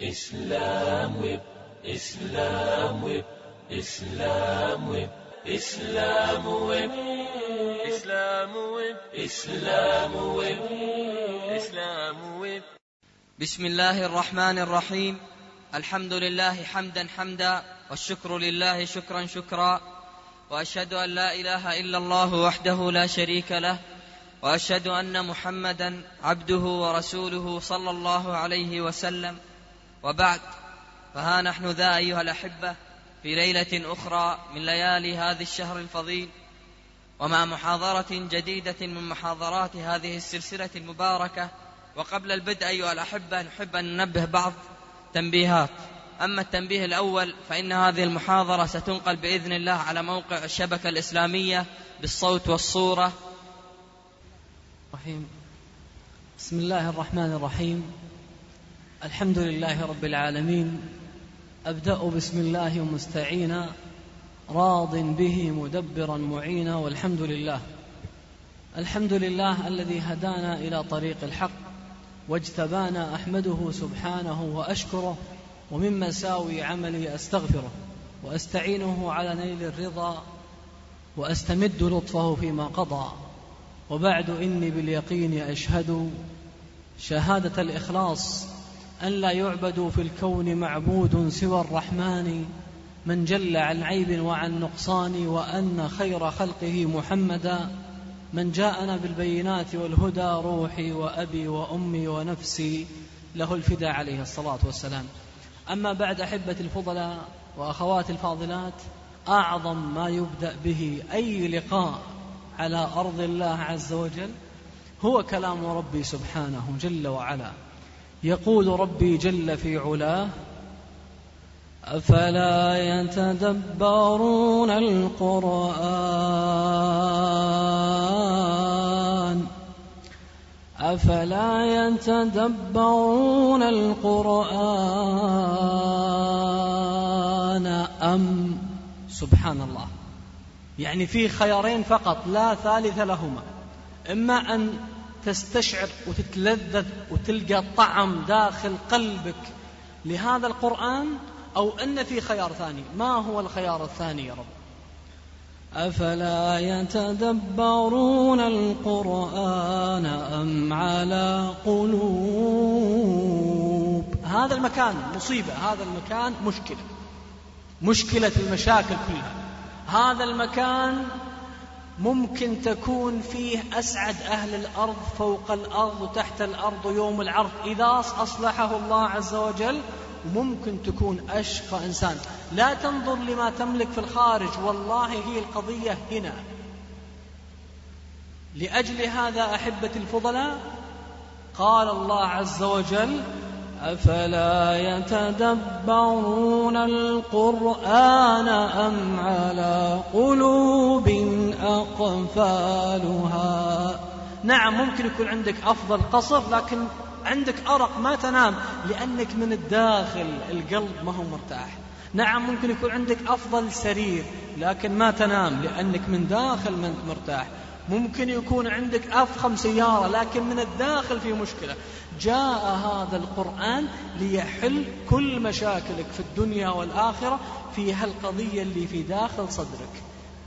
إسلام ويب إسلام ويب إسلام ويب إسلام ويب إسلام ويب إسلام ويب إسلام ويب بسم الله الرحمن الرحيم الحمد لله حمدا حمدا والشكر لله شكرا شكرا واشهد ان لا اله الا الله وحده لا شريك له واشهد ان محمدا عبده ورسوله صلى الله عليه وسلم وبعد فها نحن ذا أيها الأحبة في ليلة أخرى من ليالي هذا الشهر الفضيل ومع محاضرة جديدة من محاضرات هذه السلسلة المباركة. وقبل البدء أيها الأحبة نحب أن ننبه بعض تنبيهات. أما التنبيه الأول فإن هذه المحاضرة ستنقل بإذن الله على موقع الشبكة الإسلامية بالصوت والصورة. رحيم. بسم الله الرحمن الرحيم. الحمد لله رب العالمين أبدأ بسم الله مستعينا راض به مدبرا معينا والحمد لله. الحمد لله الذي هدانا إلى طريق الحق واجتبانا أحمده سبحانه وأشكره ومن مساوي عملي أستغفره وأستعينه على نيل الرضا وأستمد لطفه فيما قضى. وبعد إني باليقين أشهد شهادة الإخلاص أن لا يعبد في الكون معبود سوى الرحمن من جل عن عيب وعن نقصان وأن خير خلقه محمدا من جاءنا بالبينات والهدى روحي وأبي وأمي ونفسي له الفدى عليه الصلاة والسلام. أما بعد احبتي الفضلاء واخواتي الفاضلات أعظم ما يبدأ به أي لقاء على أرض الله عز وجل هو كلام ربي سبحانه جل وعلا. يقول ربي جل في علاه أفلا يتدبرون القرآن؟ أفلا يتدبرون القرآن أم؟ سبحان الله يعني في خيارين فقط لا ثالث لهما. إما أن تستشعر وتتلذذ وتلقى طعم داخل قلبك لهذا القرآن أو أن في خيار ثاني. ما هو الخيار الثاني يا رب؟ أفلا يتدبرون القرآن أم على قلوب؟ هذا المكان مصيبة هذا المكان مشكلة مشكلة المشاكل كلها. هذا المكان ممكن تكون فيه أسعد أهل الأرض فوق الأرض وتحت الأرض يوم العرض إذا أصلحه الله عز وجل وممكن تكون أشقى إنسان. لا تنظر لما تملك في الخارج والله هي القضية هنا. لأجل هذا أحبتي الفضلاء قال الله عز وجل أفلا يتدبرون القرآن أم على قلوب أقفالها؟ نعم ممكن يكون عندك أفضل قصر لكن عندك أرق ما تنام لأنك من الداخل القلب ما هو مرتاح. نعم ممكن يكون عندك أفضل سرير لكن ما تنام لأنك من داخل ما أنت مرتاح. ممكن يكون عندك أفخم سيارة لكن من الداخل في مشكلة. جاء هذا القرآن ليحل كل مشاكلك في الدنيا والآخرة في هالقضية اللي في داخل صدرك.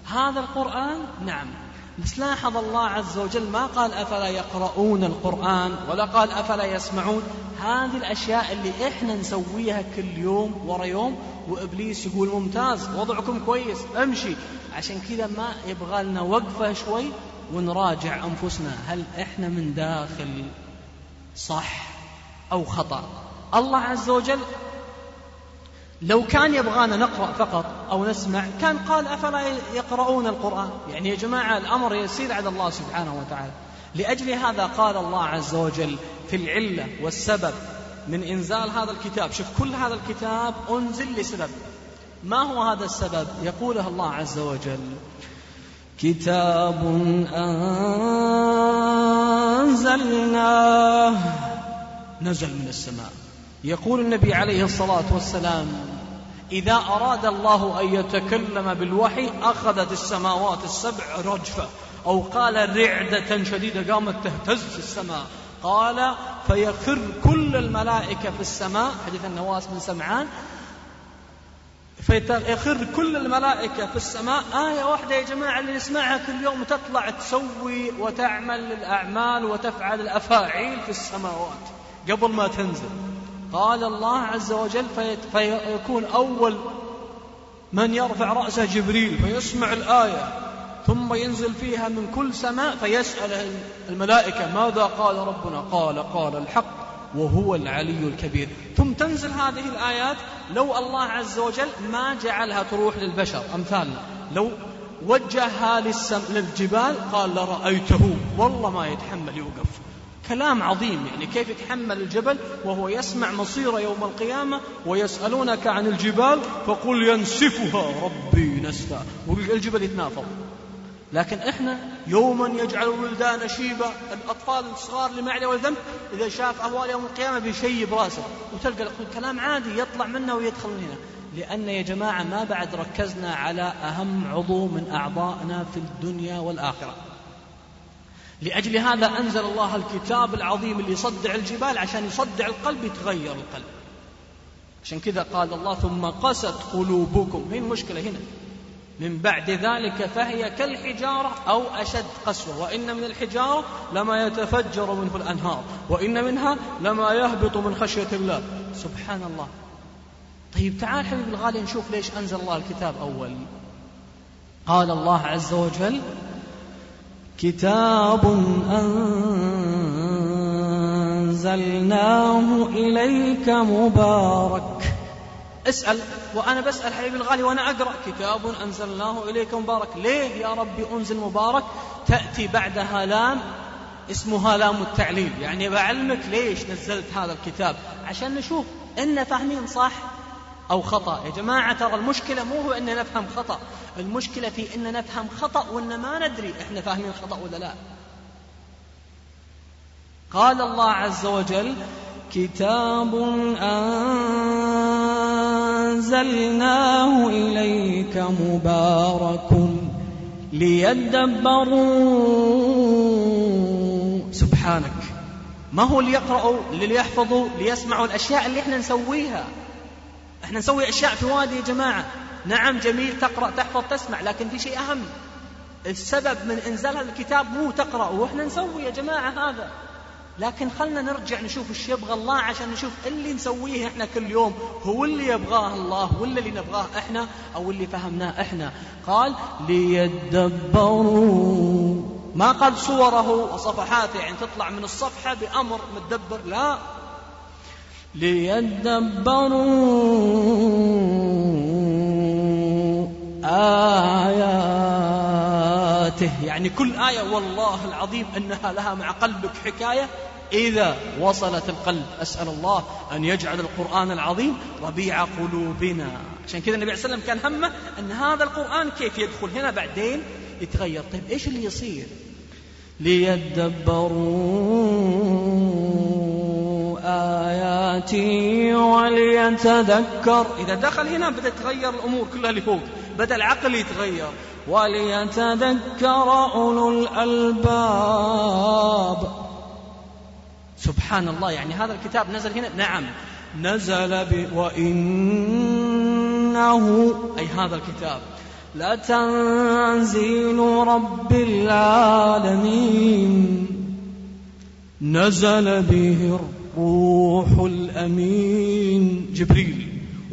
هذا القرآن؟ نعم. بس لاحظ الله عز وجل ما قال أفلا يقرؤون القرآن ولا قال أفلا يسمعون. هذه الأشياء اللي إحنا نسويها كل يوم ورا يوم وإبليس يقول ممتاز وضعكم كويس امشي. عشان كذا ما يبغى لنا وقفة شوي. ونراجع أنفسنا هل إحنا من داخل صح أو خطأ؟ الله عز وجل لو كان يبغانا نقرأ فقط أو نسمع كان قال أفلا يقرؤون القرآن؟ يعني يا جماعة الأمر يسير على الله سبحانه وتعالى. لأجل هذا قال الله عز وجل في العلة والسبب من إنزال هذا الكتاب. شوف كل هذا الكتاب أنزل لسبب. ما هو هذا السبب؟ يقوله الله عز وجل. كتاب أنزلناه. نزل من السماء. يقول النبي عليه الصلاة والسلام إذا أراد الله أن يتكلم بالوحي أخذت السماوات السبع رجفة. أو قال رعدة شديدة قامت تهتز السماء. قال فيخر كل الملائكة في السماء. حديث النواس بن سمعان. فيخر كل الملائكة في السماء. آية واحدة يا جماعة اللي نسمعها كل يوم تطلع تسوي وتعمل الأعمال وتفعل الأفاعيل في السماوات. قبل ما تنزل. قال الله عز وجل فيكون أول من يرفع رأسه جبريل فيسمع الآية ثم ينزل فيها من كل سماء فيسأل الملائكة ماذا قال ربنا؟ قال قال الحق وهو العلي الكبير. ثم تنزل هذه الآيات لو الله عز وجل ما جعلها تروح للبشر أمثالنا. لو وجهها للسم للجبال قال لرأيته. والله ما يتحمل يوقف. كلام عظيم يعني كيف يتحمل الجبل وهو يسمع مصير يوم القيامة ويسألونك عن الجبال فقل ينسفها ربي نسفا. والجبل يتنافض لكن إحنا يوما يجعل الولدان شيبا الأطفال الصغار اللي ما عليه ذنب إذا شاف أهوال يوم القيامة بيشيب راسه وتلقى كلام عادي يطلع منه ويدخل من هنا. لأن يا جماعة ما بعد ركزنا على أهم عضو من أعضائنا في الدنيا والآخرة. لأجل هذا أنزل الله الكتاب العظيم اللي يصدع الجبال عشان يصدع القلب يتغير القلب. عشان كذا قال الله ثم قست قلوبكم. هي المشكلة هنا. من بعد ذلك فهي كالحجارة أو أشد قسوة. وإن من الحجارة لما يتفجر منه الأنهار وإن منها لما يهبط من خشية الله. سبحان الله. طيب تعال حبيبي الغالي نشوف ليش أنزل الله الكتاب أول. قال الله عز وجل كتاب أنزلناه إليك مبارك اسأل وأنا بسأل حبيبي الغالي وأنا أقرأ. كتاب أنزلناه إليك مبارك. ليه؟ يا ربي أنزل مبارك. تأتي بعدها لام اسمها لام التعليل. يعني بعلمك ليش نزلت هذا الكتاب؟ عشان نشوف إن فاهمين صح أو خطأ. يا جماعة ترى المشكلة مو هو أن نفهم خطأ. المشكلة في أن نفهم خطأ وأن ما ندري إحنا فاهمين خطأ ولا لا. قال الله عز وجل كتاب أنزلناه إليك مبارك ليدبروا. سبحانك. ما هو ليقرأوا ليحفظوا ليسمعوا الأشياء اللي إحنا نسويها؟ إحنا نسوي أشياء في وادي يا جماعة. نعم جميل تقرأ تحفظ تسمع لكن في شيء أهم. السبب من إنزال الكتاب مو تقرأ وإحنا نسوي يا جماعة هذا. لكن خلنا نرجع نشوف إيش يبغى الله عشان نشوف اللي نسويه إحنا كل يوم. هو اللي يبغاه الله ولا اللي نبغاه إحنا أو اللي فهمناه إحنا. قال ليدبروا. ما قال صوره وصفحاته يعني تطلع من الصفحة بأمر متدبر لا. ليدبروا. آياته. يعني كل آية والله العظيم أنها لها مع قلبك حكاية. إذا وصلت القلب أسأل الله أن يجعل القرآن العظيم ربيع قلوبنا. عشان كذا النبي عليه والسلام كان همه أن هذا القرآن كيف يدخل هنا بعدين يتغير. طيب إيش اللي يصير؟ ليدبروا آياتي وليتذكر. إذا دخل هنا بدأ تتغير الأمور كلها اللي فوق بدأ العقل يتغير. وليتذكر أولو الألباب. سبحان الله يعني هذا الكتاب نزل هنا؟ نعم. نزل ب وإنه أي هذا الكتاب. لتنزيل رب العالمين. نزل به الروح الأمين. جبريل.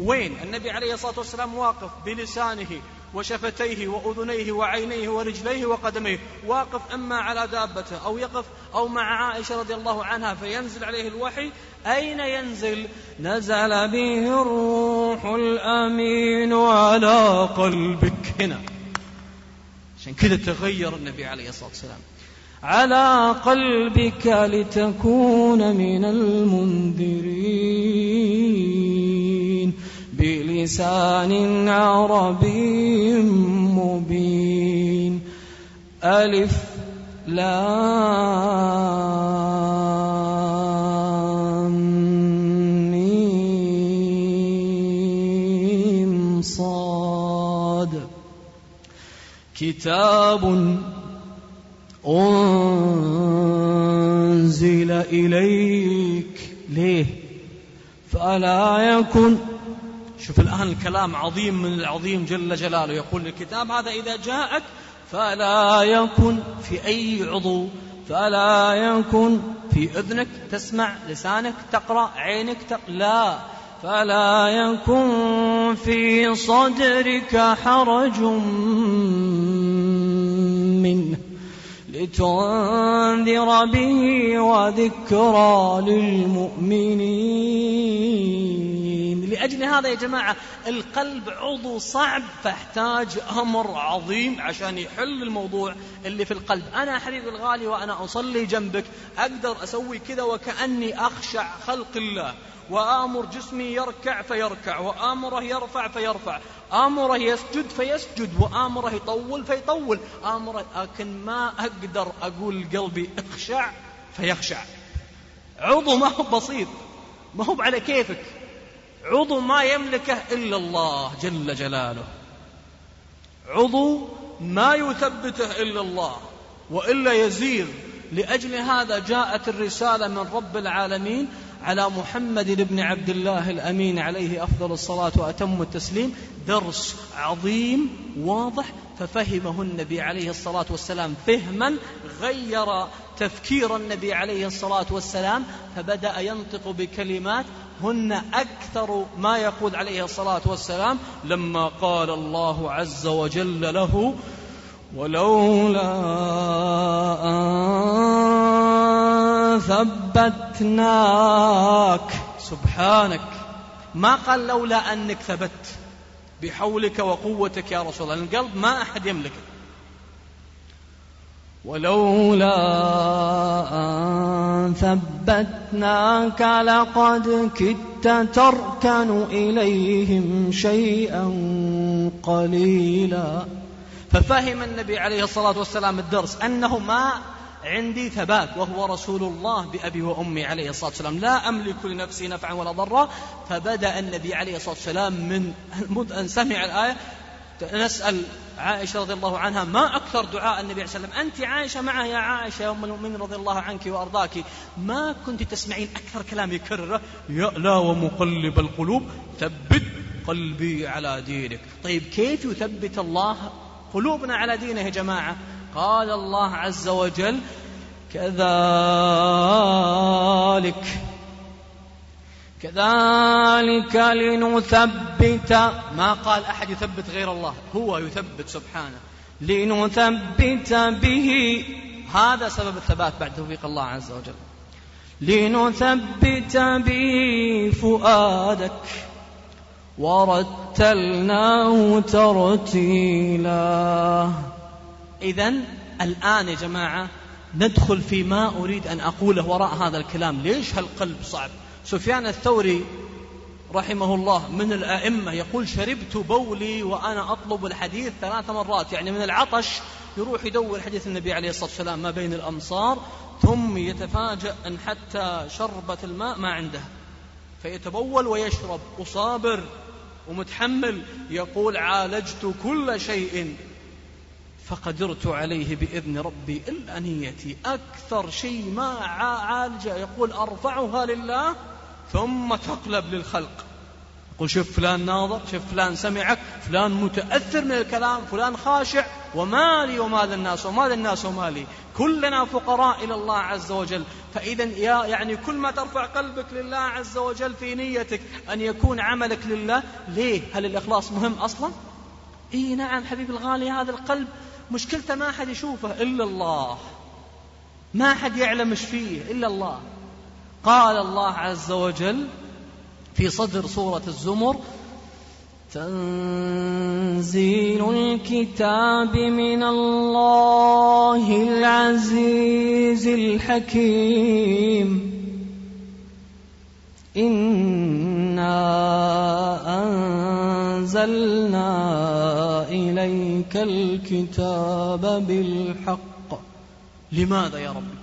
وين؟ النبي عليه الصلاة والسلام واقف بلسانه وشفتيه وأذنيه وعينيه ورجليه وقدميه. واقف أما على دابته أو يقف أو مع عائشة رضي الله عنها فينزل عليه الوحي. أين ينزل؟ نزل به الروح الأمين على قلبك. هنا. عشان كذا تغير النبي عليه الصلاة والسلام. على قلبك لتكون من المنذرين. بلسان عربي مبين. ألف لام صاد. كتاب أنزل إليك. ليه؟ فلا يكن شوف الآن الكلام عظيم من العظيم جل جلاله. يقول الكتاب هذا إذا جاءك فلا يكن في أي عضو فلا يكن في أذنك تسمع لسانك تقرأ عينك تق... لا. فلا يكن في صدرك حرج منه. لتنذر به وذكرى للمؤمنين. لأجل هذا يا جماعة القلب عضو صعب فاحتاج أمر عظيم عشان يحل الموضوع اللي في القلب. أنا حبيبي الغالي وأنا أصلي جنبك. أقدر أسوي كذا وكأني أخشع خلق الله. وآمر جسمي يركع فيركع وآمره يرفع فيرفع. آمره يسجد فيسجد وآمره يطول فيطول. آمره لكن ما أقدر أقول قلبي اخشع فيخشع. عضو ما هو بسيط ما هو على كيفك. عضو ما يملكه إلا الله جل جلاله. عضو ما يثبته إلا الله وإلا يزيغ. لأجل هذا جاءت الرسالة من رب العالمين على محمد بن عبد الله الأمين عليه أفضل الصلاة وأتم التسليم. درس عظيم واضح ففهمه النبي عليه الصلاة والسلام فهما غير تفكير النبي عليه الصلاة والسلام فبدأ ينطق بكلمات هن أكثر ما يقول عليه الصلاة والسلام لما قال الله عز وجل له ولولا أن ثبتناك. سبحانك. ما قال لولا أنك ثبت بحولك وقوتك يا رسول الله. القلب ما أحد يملكه. ولولا أن ثبتناك لقد كدت تركن إليهم شيئا قليلا. ففهم النبي عليه الصلاة والسلام الدرس أنه ما عندي ثبات وهو رسول الله بأبي وأمي عليه الصلاة والسلام. لا أملك لنفسي نفعا ولا ضرا. فبدأ النبي عليه الصلاة والسلام من أن سمع الآية نسأل عائشة رضي الله عنها ما أكثر دعاء النبي عليه الصلاة والسلام أنت عائشة معه يا عائشة أم المؤمنين رضي الله عنك وأرضاك. ما كنت تسمعين أكثر كلام يكرره يا لا ومقلب القلوب ثبت قلبي على دينك. طيب كيف يثبت الله قلوبنا على دينه يا جماعة؟ قال الله عز وجل كذلك كذلك لنثبت ما قال أحد يثبت غير الله هو يثبت سبحانه. لنثبت به هذا سبب الثبات بعد توفيق الله عز وجل. لنثبت به فؤادك ورتلناه ترتيلا. إذا الآن يا جماعة ندخل فيما أريد أن أقوله وراء هذا الكلام. ليش هالقلب صعب؟ سفيان الثوري رحمه الله من الأئمة يقول شربت بولي وأنا أطلب الحديث ثلاث مرات يعني من العطش يروح يدور حديث النبي عليه الصلاة والسلام ما بين الأمصار ثم يتفاجأ أن حتى شربة الماء ما عنده فيتبول ويشرب وصابر ومتحمل يقول عالجت كل شيء فقدرت عليه بإذن ربي إلا نيتي أكثر شيء ما عالج يقول أرفعها لله ثم تقلب للخلق. يقول شوف فلان ناظر شوف فلان سمعك فلان متأثر من الكلام فلان خاشع ومالي ومال الناس ومال الناس ومالي كلنا فقراء إلى الله عز وجل. فإذا يا يعني كل ما ترفع قلبك لله عز وجل في نيتك أن يكون عملك لله. ليه؟ هل الإخلاص مهم أصلا؟ إي نعم حبيبي الغالي هذا القلب مشكلته ما حد يشوفه إلا الله. ما حد يعلم إيش فيه إلا الله. قال الله عز وجل في صدر سورة الزمر تنزيل الكتاب من الله العزيز الحكيم. إنا أنزلنا إليك الكتاب بالحق. لماذا يا رب؟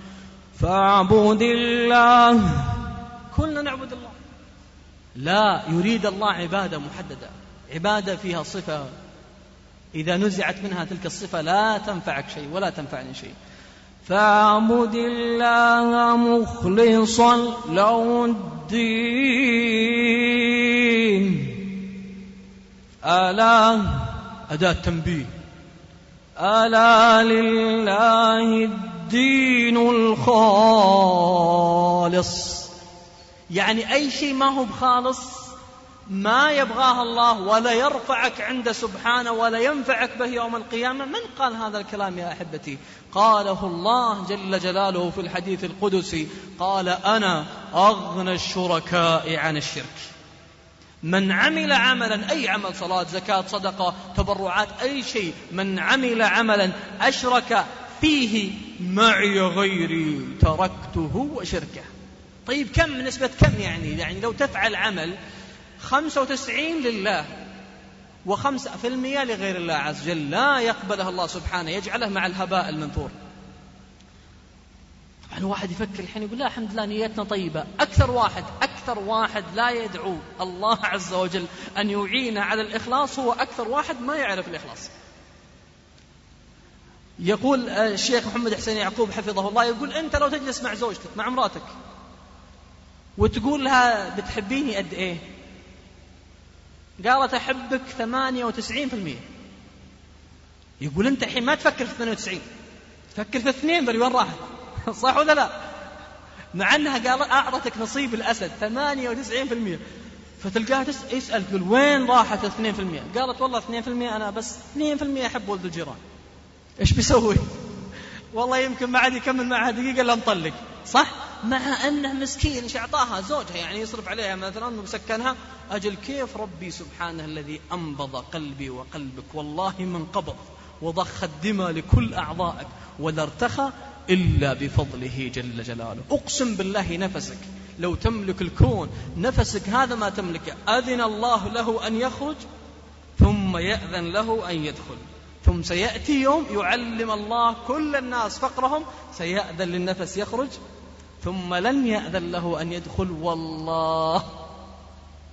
فاعبد الله. كلنا نعبد الله. لا يريد الله عبادة محددة. عبادة فيها صفة. إذا نزعت منها تلك الصفة لا تنفعك شيء ولا تنفعني شيء. فاعبد الله مخلصا له الدين. ألا أداة تنبيه. ألا لله الدين. الخالص. يعني أي شيء ما هو بخالص ما يبغاه الله ولا يرفعك عنده سبحانه ولا ينفعك به يوم القيامة. من قال هذا الكلام يا أحبتي؟ قاله الله جل جلاله في الحديث القدسي قال أنا أغنى الشركاء عن الشرك. من عمل عملا أي عمل صلاة زكاة صدقة تبرعات أي شيء من عمل عملا أشرك فيه معي غيري تركته وشركه. طيب كم نسبة كم يعني؟ يعني لو تفعل عمل خمسة وتسعين لله وخمسة في المية لغير الله عز وجل لا يقبلها الله سبحانه يجعله مع الهباء المنثور. طبعا واحد يفكر الحين يقول لا الحمد لله نيتنا طيبة. أكثر واحد أكثر واحد لا يدعو الله عز وجل أن يعينه على الإخلاص هو أكثر واحد ما يعرف الإخلاص. يقول الشيخ محمد حسين يعقوب حفظه الله يقول أنت لو تجلس مع زوجتك مع امراتك وتقول لها بتحبيني قد إيه؟ قالت أحبك ثمانية وتسعين في المية. يقول أنت الحين ما تفكر في 98 تفكر في اثنين بل وين راحت؟ صح ولا لا؟ مع أنها قال أعطتك نصيب الأسد ثمانية وتسعين في المية. فتلقاها يسأل تقول وين راحت اثنين في المية؟ قالت والله اثنين في المية أنا بس اثنين في المية أحب ولد الجيران. إيش بيسوي؟ والله يمكن ما عاد يكمل معها دقيقة إلا مطلق. صح؟ مع أنه مسكين إيش أعطاها زوجها يعني يصرف عليها مثلا وسكنها أجل كيف ربي سبحانه الذي أنبض قلبي وقلبك؟ والله من قبض وضخ الدماء لكل أعضائك ولا ارتخى إلا بفضله جل جلاله. أقسم بالله نفسك لو تملك الكون نفسك هذا ما تملكه. أذن الله له أن يخرج ثم يأذن له أن يدخل. ثم سيأتي يوم يعلم الله كل الناس فقرهم سيأذن للنفس يخرج ثم لن يأذن له أن يدخل. والله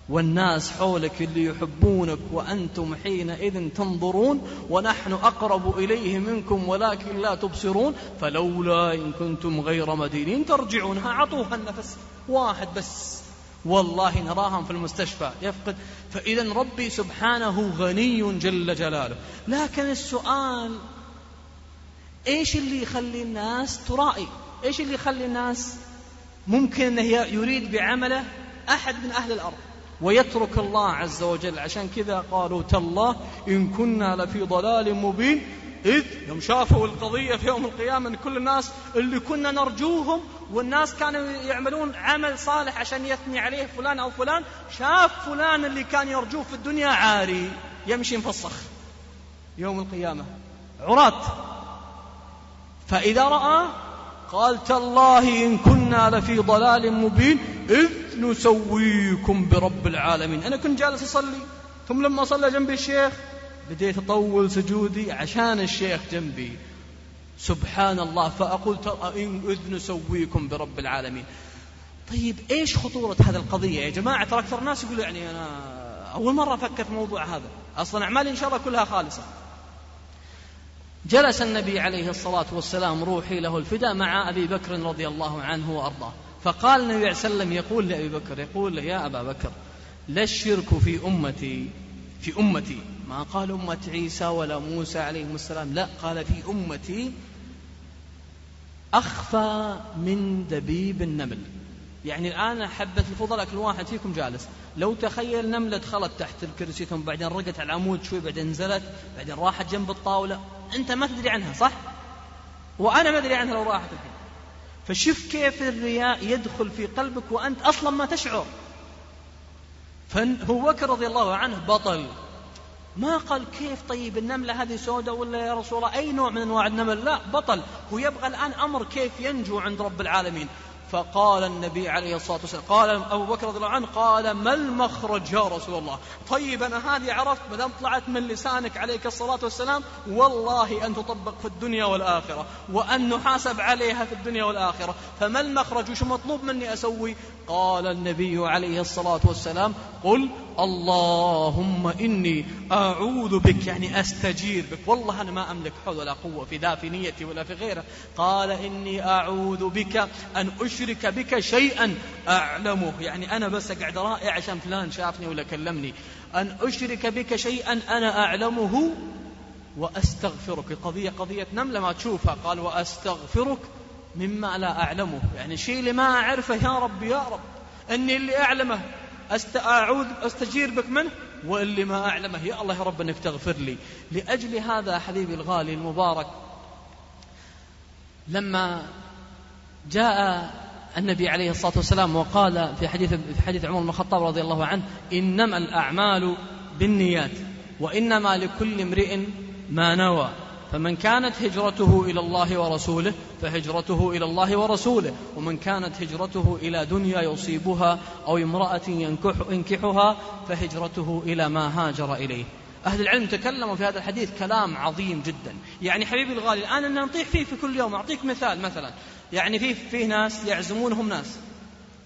والناس حولك اللي يحبونك وأنتم حينئذ تنظرون ونحن أقرب إليه منكم ولكن لا تبصرون فلولا إن كنتم غير مدينين ترجعونها عطوها النفس واحد بس. والله نراهم في المستشفى. يفقد. فإذا ربي سبحانه غني جل جلاله. لكن السؤال إيش اللي يخلي الناس ترائي؟ إيش اللي يخلي الناس ممكن إنه يريد بعمله أحد من أهل الأرض؟ ويترك الله عز وجل. عشان كذا قالوا تالله إن كنا لفي ضلال مبين. إذ يوم شافوا القضية في يوم القيامة أن كل الناس اللي كنا نرجوهم والناس كانوا يعملون عمل صالح عشان يثني عليه فلان أو فلان. شاف فلان اللي كان يرجوه في الدنيا عاري يمشي مفسخ يوم القيامة. عراة فإذا رأى قال تالله إن كنا لفي ضلال مبين إذ نسويكم برب العالمين. أنا كنت جالس أصلي ثم لما صلى جنبي الشيخ بديت أطول سجودي عشان الشيخ جنبي. سبحان الله فأقول إذ نسويكم برب العالمين. طيب إيش خطورة هذه القضية يا جماعة؟ ترى أكثر الناس يقولوا يعني أنا أول مرة أفكر في موضوع هذا. أصلا أعمالي إن شاء الله كلها خالصة. جلس النبي عليه الصلاة والسلام روحي له الفداء مع أبي بكر رضي الله عنه وأرضاه. فقال النبي عليه وسلم يقول لأبي بكر يقول يا أبا بكر لا الشرك في أمتي في أمتي. ما قال أمة عيسى ولا موسى عليهم السلام لا قال في أمتي أخفى من دبيب النمل. يعني الآن حبة الفضلاء كل واحد فيكم جالس. لو تخيل نملة دخلت تحت الكرسي ثم بعدين رقت على العمود شوي بعدين نزلت بعدين راحت جنب الطاولة. أنت ما تدري عنها صح؟ وأنا ما أدري عنها لو راحت الحين. فشوف كيف الرياء يدخل في قلبك وأنت أصلا ما تشعر. فهو بكر رضي الله عنه بطل. ما قال كيف طيب النملة هذه سوداء ولا يا رسول الله؟ أي نوع من أنواع النمل؟ لا بطل. هو يبغى الآن أمر كيف ينجو عند رب العالمين. فقال النبي عليه الصلاة والسلام قال أبو بكر رضي الله عنه قال ما المخرج يا رسول الله؟ طيب أنا هذه عرفت ما دام طلعت من لسانك عليك الصلاة والسلام والله أن تطبق في الدنيا والآخرة وأن نحاسب عليها في الدنيا والآخرة. فما المخرج؟ وش مطلوب مني أسوي؟ قال النبي عليه الصلاة والسلام قل اللهم إني أعوذ بك يعني أستجير بك. والله أنا ما أملك حول ولا قوة في ذا في نيتي ولا في غيره. قال إني أعوذ بك أن أشرك بك شيئا أعلمه. يعني أنا بس أقعد رائع عشان فلان شافني ولا كلمني. أن أشرك بك شيئا أنا أعلمه وأستغفرك. قضية قضية نملة ما تشوفها. قال وأستغفرك مما لا أعلمه. يعني شيء اللي ما أعرفه يا رب يا رب. أني اللي أعلمه. أست... أعوذ أستجير بك منه واللي ما أعلمه. يا الله يا رب أنك تغفر لي. لأجل هذا حبيبي الغالي المبارك لما جاء النبي عليه الصلاة والسلام وقال في حديث في حديث عمر بن الخطاب رضي الله عنه إنما الأعمال بالنيات وإنما لكل امرئ ما نوى. فمن كانت هجرته إلى الله ورسوله فهجرته إلى الله ورسوله. ومن كانت هجرته إلى دنيا يصيبها أو امرأة ينكح ينكحها فهجرته إلى ما هاجر إليه. أهل العلم تكلموا في هذا الحديث كلام عظيم جدا. يعني حبيبي الغالي الآن أن نطيح فيه في كل يوم. أعطيك مثال مثلا. يعني فيه فيه ناس يعزمونهم ناس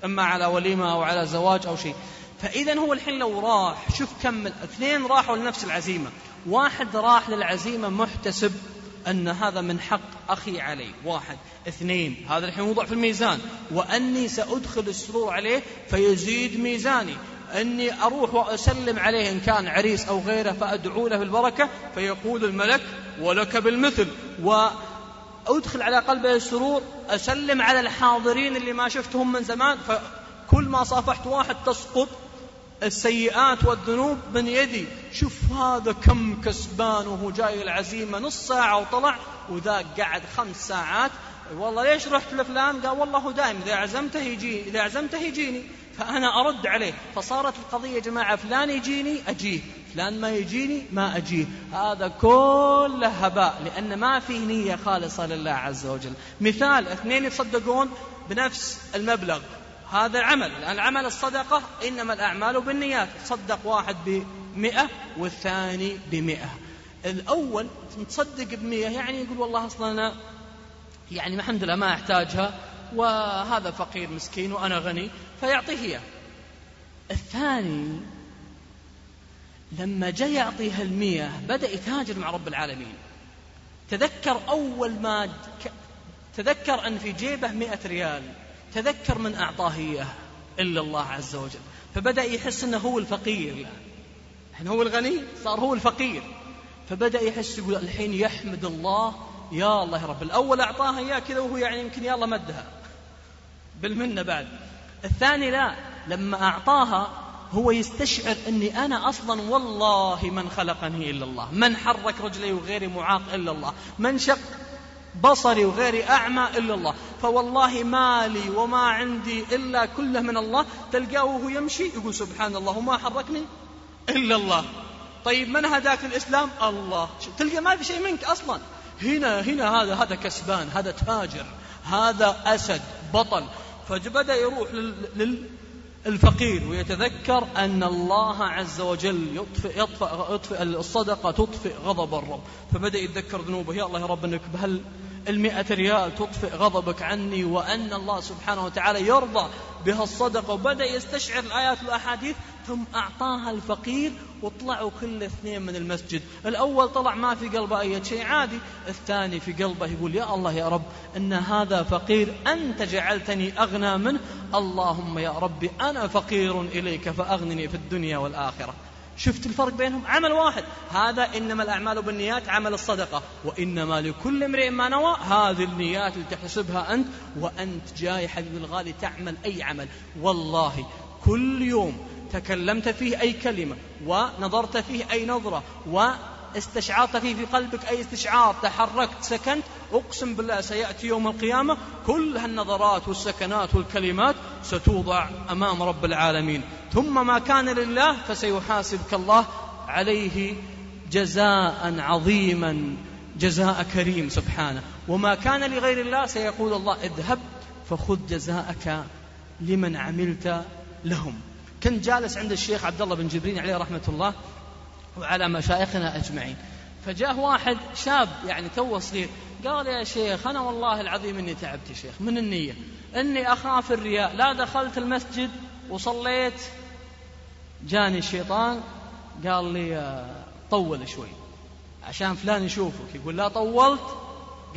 إما على وليمة أو على زواج أو شيء. فإذا هو الحين لو راح شوف كم اثنين راحوا لنفس العزيمة. واحد راح للعزيمة محتسب أن هذا من حق أخي علي. واحد. اثنين. هذا الحين موضوع في الميزان. وأني سأدخل السرور عليه فيزيد ميزاني. أني أروح وأسلم عليه إن كان عريس أو غيره فأدعو له بالبركة فيقول الملك ولك بالمثل. وأدخل على قلبه السرور أسلم على الحاضرين اللي ما شفتهم من زمان فكل ما صافحت واحد تسقط. السيئات والذنوب من يدي. شوف هذا كم كسبان وهو جاي العزيمة نص ساعة وطلع وذاك قعد خمس ساعات. والله ليش رحت لفلان؟ قال والله هو دائم إذا عزمته يجي إذا عزمته يجيني. فأنا أرد عليه. فصارت القضية يا جماعة فلان يجيني أجيه فلان ما يجيني ما أجيه. هذا كله هباء لأن ما فيه نية خالصة لله عز وجل. مثال اثنين يتصدقون بنفس المبلغ. هذا عمل. العمل الصدقة إنما الأعمال بالنيات. صدق واحد بمئة والثاني بمئة. الأول تصدق بمئة يعني يقول والله أصلا أنا يعني الحمد لله ما أحتاجها وهذا فقير مسكين وأنا غني فيعطيه إياه. الثاني لما جاء يعطيها المية بدأ يتاجر مع رب العالمين. تذكر أول ما تذكر أن في جيبه مئة ريال. تذكر من أعطاه إياه إلا الله عز وجل. فبدأ يحس أنه هو الفقير الآن. يعني هو الغني؟ صار هو الفقير. فبدأ يحس يقول الحين يحمد الله يا الله يا رب الأول أعطاها إياه كذا وهو يعني يمكن يا الله مدها. بالمنة بعد. الثاني لا لما أعطاها هو يستشعر أني أنا أصلا والله من خلقني إلا الله من حرك رجلي وغيري معاق إلا الله من شق بصري وغيري أعمى إلا الله. فوالله ما لي وما عندي إلا كله من الله. تلقاه وهو يمشي يقول سبحان الله وما حركني إلا الله. طيب من هداك الإسلام؟ الله. تلقى ما في شيء منك أصلا. هنا هنا هذا هذا كسبان هذا تاجر هذا أسد بطل. فبدأ يروح للفقير ويتذكر أن الله عز وجل يطفئ, يطفئ, يطفئ الصدقة تطفئ غضب الرب. فبدأ يتذكر ذنوبه. يا الله يا رب أنك بهال المئة ريال تطفئ غضبك عني وأن الله سبحانه وتعالى يرضى بها الصدقة وبدأ يستشعر الآيات والأحاديث ثم أعطاها الفقير وطلعوا كل اثنين من المسجد. الأول طلع ما في قلبه أي شيء عادي. الثاني في قلبه يقول يا الله يا رب أن هذا فقير أنت جعلتني أغنى منه. اللهم يا ربي أنا فقير إليك فأغنني في الدنيا والآخرة. شفت الفرق بينهم؟ عمل واحد. هذا إنما الأعمال بالنيات عمل الصدقة. وإنما لكل امرئ ما نوى هذه النيات اللي تحتسبها أنت وأنت جاي حبيبي الغالي تعمل أي عمل. والله كل يوم تكلمت فيه أي كلمة ونظرت فيه أي نظرة واستشعرت فيه في قلبك أي استشعار تحركت سكنت أقسم بالله سيأتي يوم القيامة كل هالنظرات والسكنات والكلمات ستوضع أمام رب العالمين. ثم ما كان لله فسيحاسبك الله عليه جزاء عظيما جزاء كريم سبحانه. وما كان لغير الله سيقول الله اذهب فخذ جزاءك لمن عملت لهم. كنت جالس عند الشيخ عبد الله بن جبرين عليه رحمة الله وعلى مشايخنا أجمعين. فجاه واحد شاب يعني توه صغير قال يا شيخ أنا والله العظيم إني تعبت يا شيخ من النية؟ إني أخاف الرياء لا دخلت المسجد وصليت جاني الشيطان قال لي آه، طول شوي عشان فلان يشوفك. يقول لا طولت.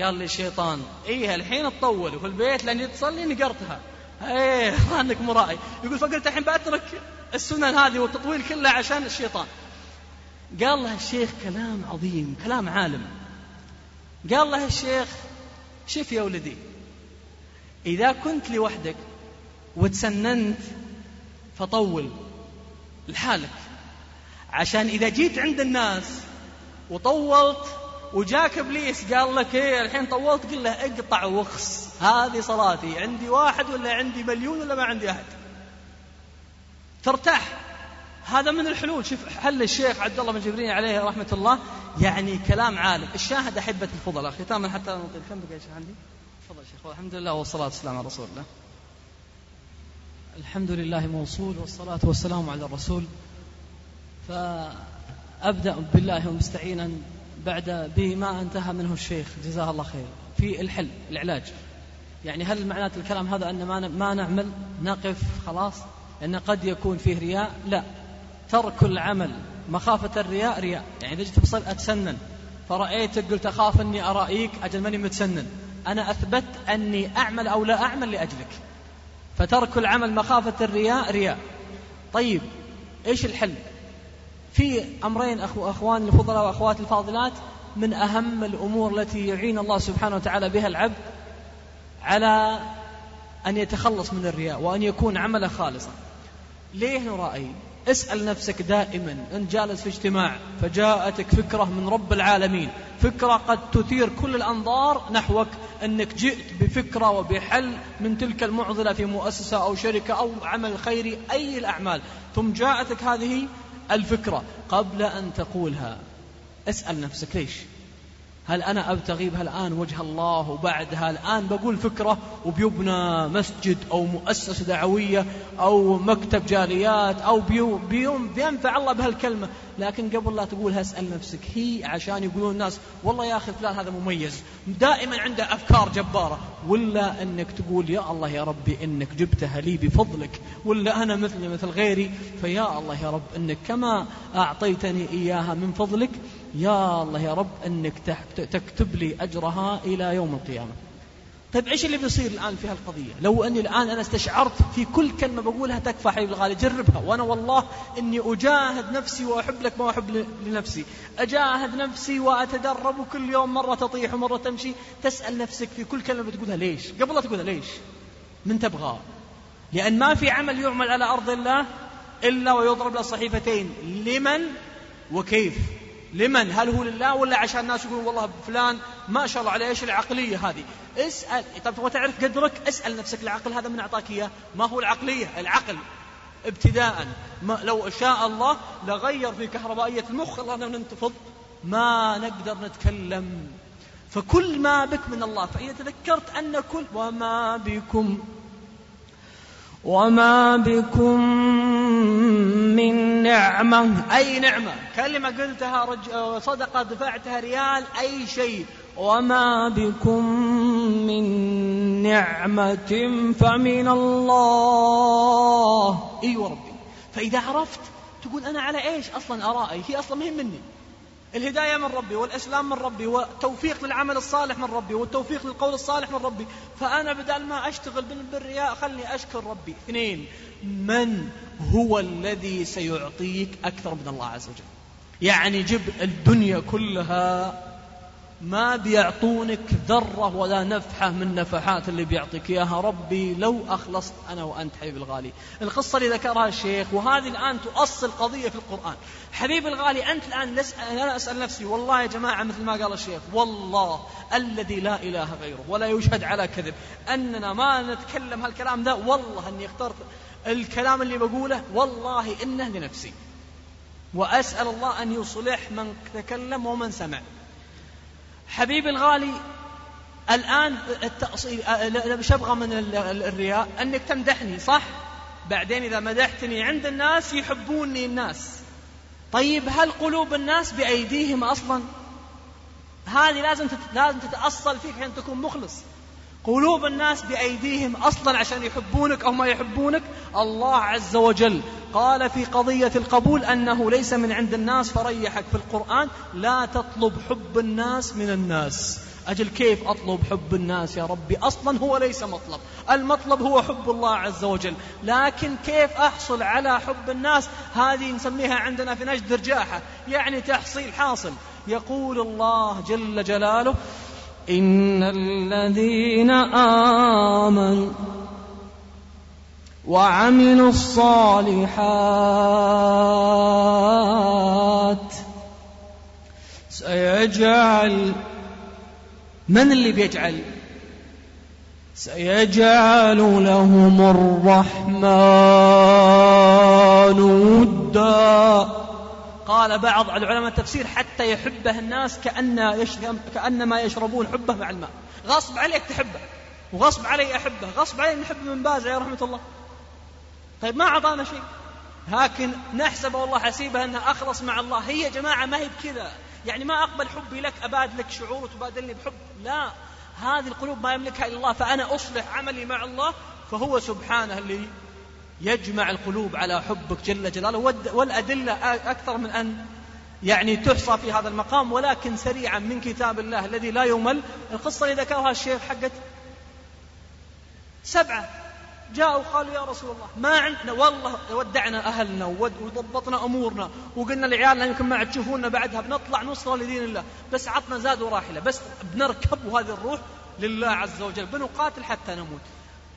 قال لي الشيطان إيه الحين تطول وفي البيت لأني تصلي نقرتها. إيه ظنك مرائي يقول فقلت الحين بترك السنن هذه والتطويل كله عشان الشيطان. قال له الشيخ كلام عظيم كلام عالم. قال له الشيخ شوف يا ولدي إذا كنت لوحدك وتسننت فطول لحالك. عشان إذا جيت عند الناس وطولت وجاك إبليس قال لك إيه الحين طولت قل له اقطع وخص. هذه صلاتي عندي واحد ولا عندي مليون ولا ما عندي أحد. ترتاح. هذا من الحلول. شوف حل الشيخ عبد الله بن جبرين عليه رحمة الله يعني كلام عالم. الشاهد أحبة الفضلاء. ختاما حتى نطيل كم بقى عندي. تفضل شيخ. الحمد لله والصلاة والسلام على رسول الله. الحمد لله موصول والصلاة والسلام على الرسول. فأبدأ بالله مستعينا بعد بما انتهى منه الشيخ جزاه الله خير في الحل العلاج. يعني هل معنات الكلام هذا أن ما ما نعمل نقف خلاص؟ لأن قد يكون فيه رياء؟ لا. ترك العمل مخافة الرياء رياء. يعني إذا جيت بصل أتسنن. فرأيتك قلت أخاف أني أرائيك أجل ماني متسنن. أنا أثبت أني أعمل أو لا أعمل لأجلك. فترك العمل مخافة الرياء رياء. طيب إيش الحل؟ في أمرين أخو أخوان الفضلاء وأخوات الفاضلات من أهم الأمور التي يعين الله سبحانه وتعالى بها العبد على أن يتخلص من الرياء وأن يكون عمله خالصا. ليه نرائي؟ اسأل نفسك دائما أنت جالس في اجتماع فجاءتك فكرة من رب العالمين فكرة قد تثير كل الأنظار نحوك أنك جئت بفكرة وبحل من تلك المعضلة في مؤسسة أو شركة أو عمل خيري أي الأعمال. ثم جاءتك هذه الفكرة قبل أن تقولها. اسأل نفسك ليش؟ هل أنا أبتغي بها الآن وجه الله وبعدها؟ الآن بقول فكرة وبيبنى مسجد أو مؤسسة دعوية أو مكتب جاليات أو بيوم بينفع الله بهالكلمة. لكن قبل لا تقولها اسأل نفسك هي عشان يقولون الناس والله يا أخي فلان هذا مميز دائما عنده أفكار جبارة. ولا أنك تقول يا الله يا ربي إنك جبتها لي بفضلك. ولا أنا مثلي مثل غيري فيا الله يا رب إنك كما أعطيتني إياها من فضلك يا الله يا رب أنك تكتب لي أجرها إلى يوم القيامة طيب إيش اللي بيصير الآن في هالقضية؟ لو اني الآن أنا استشعرت في كل كلمة بقولها تكفى حبيبي الغالي جربها وأنا والله إني أجاهد نفسي وأحب لك ما أحب لنفسي، أجاهد نفسي وأتدرب وكل يوم مرة تطيح ومرة تمشي، تسأل نفسك في كل كلمة بتقولها ليش؟ قبل لا تقولها ليش؟ من تبغى؟ لأن ما في عمل يعمل على أرض الله إلا ويضرب له صحيفتين لمن وكيف لمن؟ هل هو لله ولا عشان الناس يقولون والله فلان ما شاء الله عليه إيش العقلية هذه؟ اسأل. طب تبغى تعرف قدرك؟ اسأل نفسك العقل هذا من أعطاك إياه. ما هو العقلية؟ العقل. ابتداء. ما لو شاء الله لغير في كهربائية المخ الله ننتفض. ما نقدر نتكلم. فكل ما بك من الله فإذا تذكرت أن كل وما بكم. وما بكم من نعمة. أي نعمة. كلمة قلتها رج... صدقة دفعتها ريال أي شيء. وما بكم من نعمة فمن الله. اي أيوة ربي. فإذا عرفت تقول أنا على إيش أصلا أرائي؟ هي أصلا مهم مني. الهداية من ربي والإسلام من ربي والتوفيق للعمل الصالح من ربي والتوفيق للقول الصالح من ربي. فأنا بدل ما أشتغل بالرياء خلني أشكر ربي. اثنين من هو الذي سيعطيك أكثر من الله عز وجل؟ يعني جب الدنيا كلها ما بيعطونك ذرة ولا نفحة من نفحات اللي بيعطيك إياها. ربي لو أخلصت أنا وأنت حبيبي الغالي. القصة اللي ذكرها الشيخ وهذه الآن تؤصل قضية في القرآن. حبيبي الغالي أنت الآن أنا أسأل نفسي والله يا جماعة مثل ما قال الشيخ والله الذي لا إله غيره ولا يشهد على كذب. أننا ما نتكلم هالكلام ذا والله أني اخترت الكلام اللي بقوله والله إنه لنفسي. وأسأل الله أن يصلح من تكلم ومن سمع. حبيبي الغالي الآن التأصيل مش أبغى من الرياء أنك تمدحني صح؟ بعدين إذا مدحتني عند الناس يحبوني الناس. طيب هل قلوب الناس بأيديهم أصلا؟ هذه لازم لازم تتأصل فيك عشان تكون مخلص. قلوب الناس بأيديهم أصلا عشان يحبونك أو ما يحبونك. الله عز وجل قال في قضية القبول أنه ليس من عند الناس فريحك في القرآن لا تطلب حب الناس من الناس. أجل كيف أطلب حب الناس يا ربي؟ أصلا هو ليس مطلب. المطلب هو حب الله عز وجل. لكن كيف أحصل على حب الناس؟ هذه نسميها عندنا في نجد رجاحة يعني تحصيل حاصل. يقول الله جل جلاله إن الذين آمنوا وعملوا الصالحات سيجعل من اللي بيجعل؟ سيجعل لهم الرحمن ودا. قال بعض علماء التفسير حتى يحبه الناس كأن كأنما يشربون حبه مع الماء. غصب عليك تحبه وغصب علي أحبه غصب علي نحب من باز عليه رحمة الله. طيب ما أعطانا شيء؟ لكن نحسب والله حسيبه أنها أخلص مع الله. هي يا جماعة ما هي بكذا. يعني ما أقبل حبي لك أباد لك شعور وتبادلني بحب. لا هذه القلوب ما يملكها إلا الله. فأنا أصلح عملي مع الله فهو سبحانه اللي يجمع القلوب على حبك جل جلاله والأدلة أكثر من أن يعني تحصى في هذا المقام ولكن سريعا من كتاب الله الذي لا يمل. القصة اللي ذكرها الشيخ حقت سبعة. جاءوا قالوا يا رسول الله ما عندنا والله ودعنا أهلنا وضبطنا أمورنا وقلنا لعيالنا يمكن ما تشوفونا بعدها بنطلع نصرة لدين الله. بس عطنا زاد وراحلة بس بنركب وهذه الروح لله عز وجل بنقاتل حتى نموت.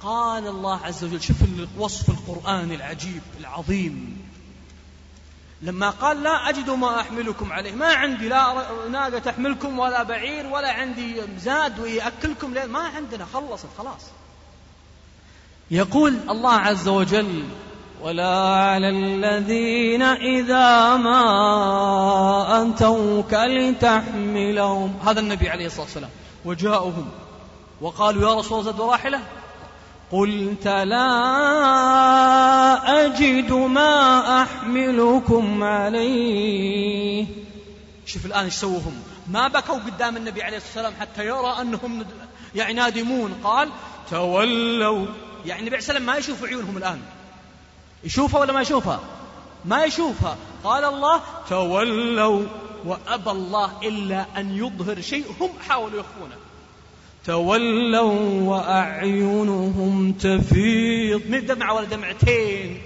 قال الله عز وجل شوف وصف القرآن العجيب العظيم. لما قال لا أجد ما أحملكم عليه ما عندي لا ناقة تحملكم ولا بعير ولا عندي زاد ويأكلكم ما عندنا خلصت خلاص. يقول الله عز وجل ولا على الذين إذا ما أنتوك لتحملهم. هذا النبي عليه الصلاة والسلام. وجاءهم وقالوا يا رسول الله راحلة؟ قلت لا أجد ما أحملكم عليه. شوف الآن إيش سووهم؟ ما بكوا قدام النبي عليه الصلاة والسلام حتى يرى أنهم يعني نادمون. قال تولوا. يعني النبي عليه الصلاة والسلام ما يشوف عيونهم الآن. يشوفها ولا ما يشوفها؟ ما يشوفها. قال الله تولوا. وأبى الله إلا أن يظهر شيء هم حاولوا يخفونه. تولوا وأعينهم تفيض. من دمعة ولا دمعتين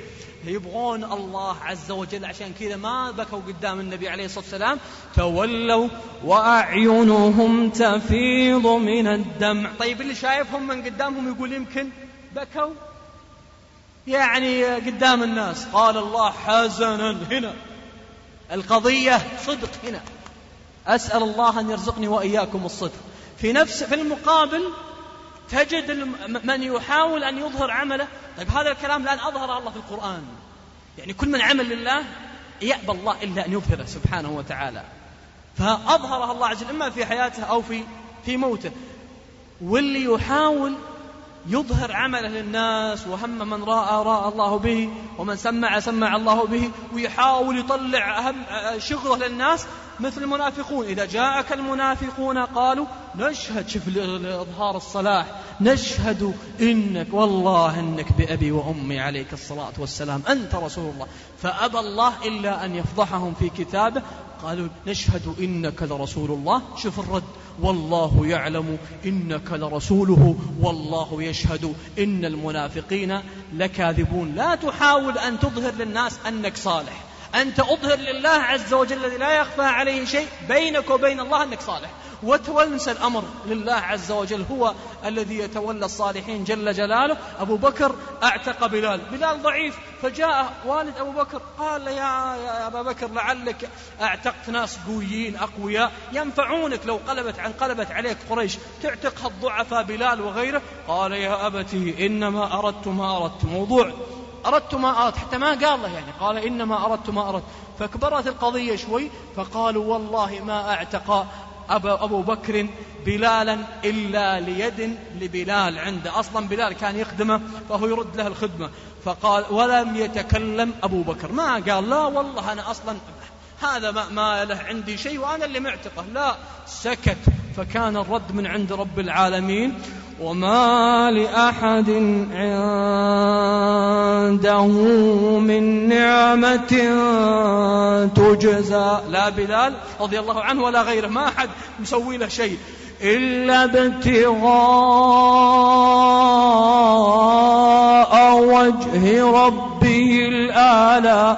يبغون الله عز وجل. عشان كذا ما بكوا قدام النبي عليه الصلاة والسلام. تولوا وأعينهم تفيض من الدمع. طيب اللي شايفهم من قدامهم يقول يمكن بكوا؟ يعني قدام الناس. قال الله حزنا هنا القضية صدق هنا. أسأل الله أن يرزقني وإياكم الصدق. في نفس في المقابل تجد من يحاول أن يظهر عمله. طيب هذا الكلام الآن أظهر الله في القرآن. يعني كل من عمل لله يأبى الله إلا أن يظهره سبحانه وتعالى. فأظهرها الله عز وجل إما في حياته أو في في موته. واللي يحاول يظهر عمله للناس وهم من راى راى الله به ومن سمع سمع الله به ويحاول يطلع أهم شغله للناس مثل المنافقون. إذا جاءك المنافقون قالوا نشهد شوف إظهار الصلاح. نشهد إنك والله إنك بأبي وأمي عليك الصلاة والسلام. أنت رسول الله. فأبى الله إلا أن يفضحهم في كتابه قالوا نشهد إنك لرسول الله. شوف الرد. والله يعلم إنك لرسوله. والله يشهد إن المنافقين لكاذبون. لا تحاول أن تظهر للناس أنك صالح. أنت أظهر لله عز وجل الذي لا يخفى عليه شيء بينك وبين الله أنك صالح. وتونس الأمر لله عز وجل هو الذي يتولى الصالحين جل جلاله. أبو بكر أعتق بلال. بلال ضعيف. فجاء والد أبو بكر قال يا, يا أبا بكر لعلك أعتقت ناس قويين أقوياء ينفعونك لو قلبت عن قلبت عليك قريش. تعتق الضعفاء بلال وغيره. قال يا أبتي إنما أردت ما أردت. موضوع. أردت ما أردت حتى ما قال له يعني قال إنما أردت ما أردت فكبرت القضية شوي فقالوا والله ما أبا أبو بكر بلالا إلا ليد لبلال عنده أصلا بلال كان يخدمه فهو يرد له الخدمة. فقال ولم يتكلم أبو بكر. ما قال؟ لا والله أنا أصلا هذا ما, ما له عندي شيء وأنا اللي معتقه. لا سكت. فكان الرد من عند رب العالمين وما لأحد عنده من نعمة تجزى. لا بلال رضي الله عنه ولا غيره ما أحد مسوي له شيء إلا ابتغاء وجه ربه الآلى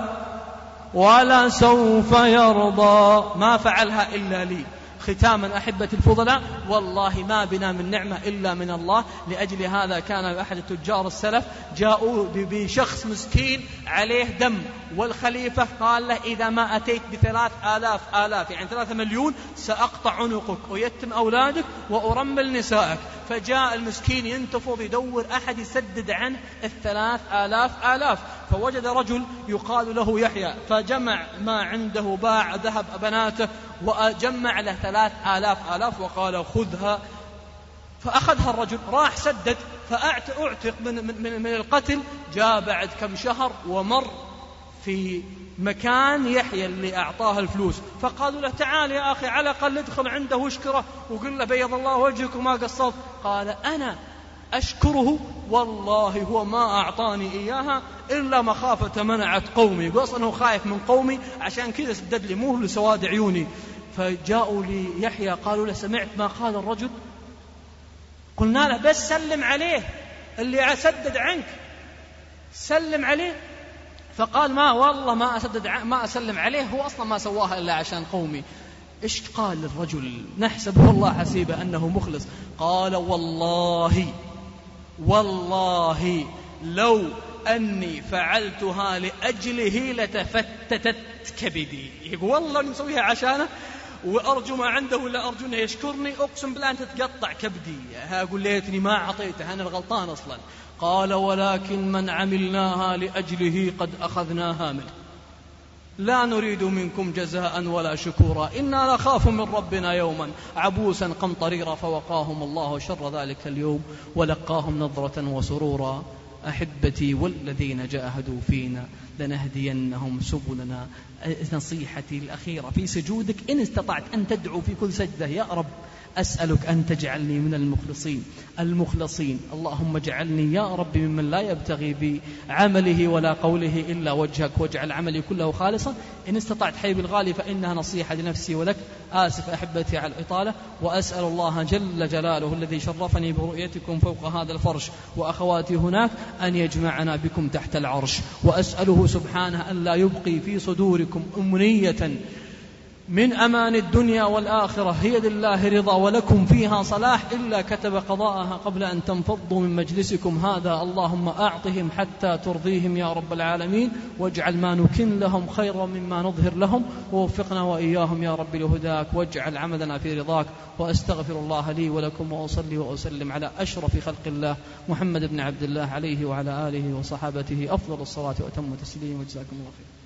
ولسوف يرضى. ما فعلها إلا لي. ختاما أحبة الفضلاء والله ما بنا من نعمة إلا من الله. لأجل هذا كان أحد التجار السلف جاءوا بشخص مسكين عليه دم. والخليفة قال له إذا ما أتيت بثلاث آلاف آلاف يعني ثلاثة مليون سأقطع عنقك ويتم أولادك وأرمل نسائك. فجاء المسكين ينتفض يدور أحد يسدد عنه الثلاث آلاف آلاف. فوجد رجل يقال له يحيى فجمع ما عنده باع ذهب بناته وجمع له ثلاث آلاف آلاف وقال خذها. فأخذها الرجل راح سدد فأعتق من, من, من القتل. جاء بعد كم شهر ومر في مكان يحيى اللي أعطاه الفلوس. فقالوا له تعال يا أخي على الأقل ادخل عنده واشكره. وقل له بيض الله وجهك وما قصرت. قال أنا أشكره والله هو ما أعطاني إياها إلا مخافة منعت قومي. يقول هو خايف من قومي عشان كذا سدد لي مو لسواد عيوني. فجاءوا ليحيى قالوا له سمعت ما قال الرجل؟ قلنا له بس سلم عليه اللي أسدد عنك. سلم عليه. فقال ما والله ما أسدد ما أسلم عليه هو أصلا ما سواها إلا عشان قومي. إيش قال للرجل؟ نحسبه الله حسيبه أنه مخلص. قال والله والله لو أني فعلتها لأجله لتفتتت كبدي يقول والله أني مسويها عشانه؟ وأرجو ما عنده ولا أرجو أنه يشكرني. أقسم بالله تتقطع كبدي أقول ليتني ما أعطيته. أنا الغلطان أصلا. قال ولكن من عملناها لأجله قد أخذناها منه. لا نريد منكم جزاء ولا شكورا. إنا نخاف من ربنا يوما. عبوسا قمطريرا فوقاهم الله شر ذلك اليوم ولقاهم نظرة وسرورا. أحبتي والذين جاهدوا فينا لنهدينهم سبلنا. نصيحتي الأخيرة في سجودك إن استطعت أن تدعو في كل سجدة يا رب. أسألك أن تجعلني من المخلصين. المخلصين. اللهم اجعلني يا رب ممن لا يبتغي بعمله ولا قوله إلا وجهك. واجعل عملي كله خالصا. إن استطعت حبيبي الغالي فإنها نصيحة لنفسي ولك. آسف أحبتي على الإطالة. وأسأل الله جل جلاله الذي شرفني برؤيتكم فوق هذا الفرش وأخواتي هناك أن يجمعنا بكم تحت العرش. وأسأله سبحانه أن لا يبقي في صدوركم أمنية من أمان الدنيا والآخرة هي لله رضا ولكم فيها صلاح إلا كتب قضاءها قبل أن تنفضوا من مجلسكم هذا. اللهم أعطهم حتى ترضيهم يا رب العالمين واجعل ما نكن لهم خيرا مما نظهر لهم ووفقنا وإياهم يا رب لهداك واجعل عملنا في رضاك وأستغفر الله لي ولكم وأصلي وأسلم على أشرف خلق الله محمد بن عبد الله عليه وعلى آله وصحابته. أفضل الصلاة وأتم تسليم وجزاكم الله خير.